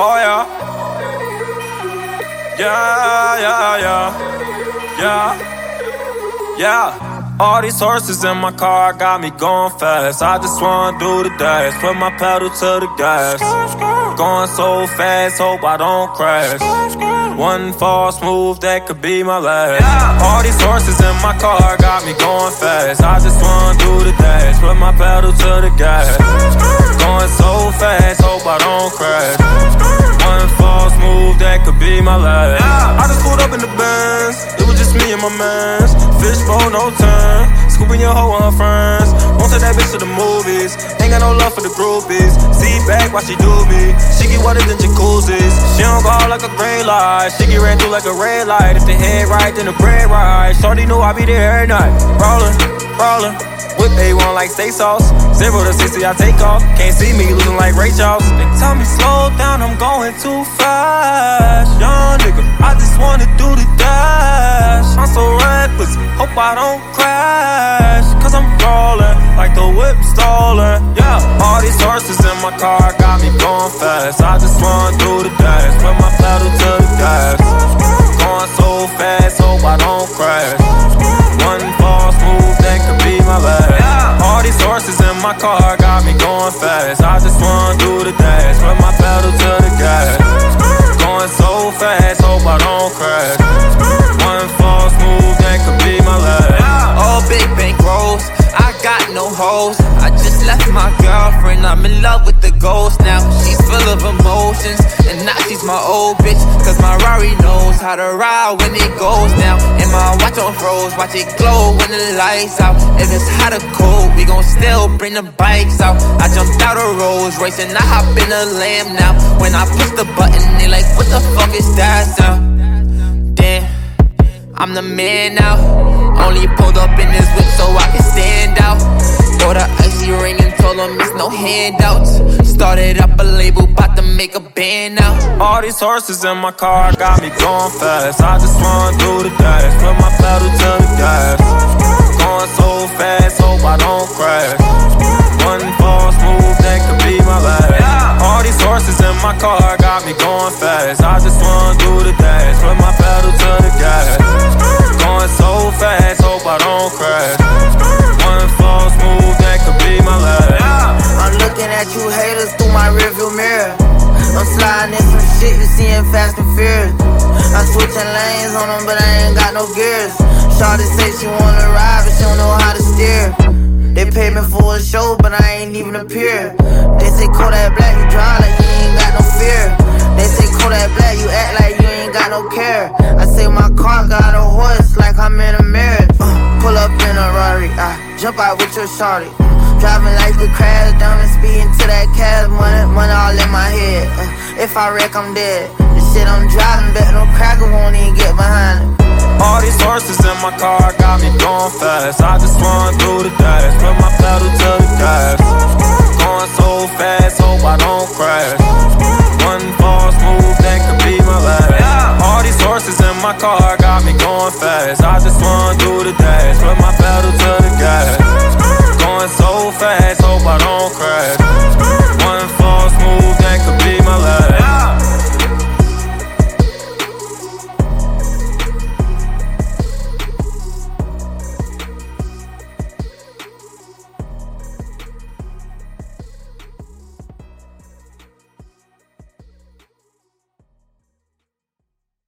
Oh yeah. Yeah, yeah, yeah. Yeah. Yeah. All these horses in my car got me going fast. I just wanna do the dash. Put my pedal to the gas. Going so fast, hope I don't crash. One false move that could be my last. All these horses in my car got me going fast. I just wanna do the dash. Put my pedal to the gas. Going so fast, hope I don't crash. One false move that could be my last. I just pulled up in the Benz. It was just me and my mans. Fishbowl, no turn. Scooping your hoe on her friends. Won't take that bitch to the movies. Ain't got no love for the groupies. See back while she do me. She get wetter than jacuzzis. She don't go out like a gray light. She get ran through like a red light. If the head right, then the bread right. Shorty knew I be there every night. Rollin', rollin'. Whip A1 like steak sauce. Zero to 60, I take off. Can't see me looking like Ray Charles. They tell me slow down, I'm going too fast. Young nigga, I just wanna do the dash. I'm so reckless, hope I don't crash. Car got me going fast. I just wanna do the dash. Put my pedal to the gas. Going so fast, hope I don't crash. One false move that could be my last. All these horses in my car got me going fast. I just wanna do the dash. Put my pedal to the gas. Going so fast, hope I don't crash. One false move that could be my last. All big bank rolls, I got no hoes. Left my girlfriend, I'm in love with the ghost now. She's full of emotions, and now she's my old bitch. Cause my Rari knows how to ride when it goes down. And my watch on froze, watch it glow when the lights out. If it's hot or cold, we gon' still bring the bikes out. I jumped out of Rolls Royce and I hop in a lamb now. When I push the button, they like, what the fuck is that sound? Damn. I'm the man now. Only pulled up in this whip so I can stand out. Bought a icy ring and told them it's no handouts. Started up a label, bout to make a band now. All these horses in my car got me going fast. I just wanna do the dash. Put my pedal to the gas. Going so fast, hope I don't crash. One false move that could be my last. All these horses in my car got me going fast. I just wanna do the dash. Put my pedal to the gas. Going so fast, hope I don't crash. Sliding in some shit you seeing fast and furious. I'm switching lanes on them, but I ain't got no gears. Shawty say she wanna ride, but she don't know how to steer. They pay me for a show, but I ain't even appear. They say Kodak Black, you dry like you ain't got no fear. They say Kodak Black, you act like you ain't got no care. I say my car got a horse like I'm in a marriage. Uh, pull up in a Rari, I jump out with your shawty. Driving like the crash, down and speeding to that cash money, money all in my head. Uh, if I wreck, I'm dead. The shit I'm driving, bet no cracker won't even get behind it. All these horses in my car got me going fast. I just wanna do the dash. Fast, hope I don't crash.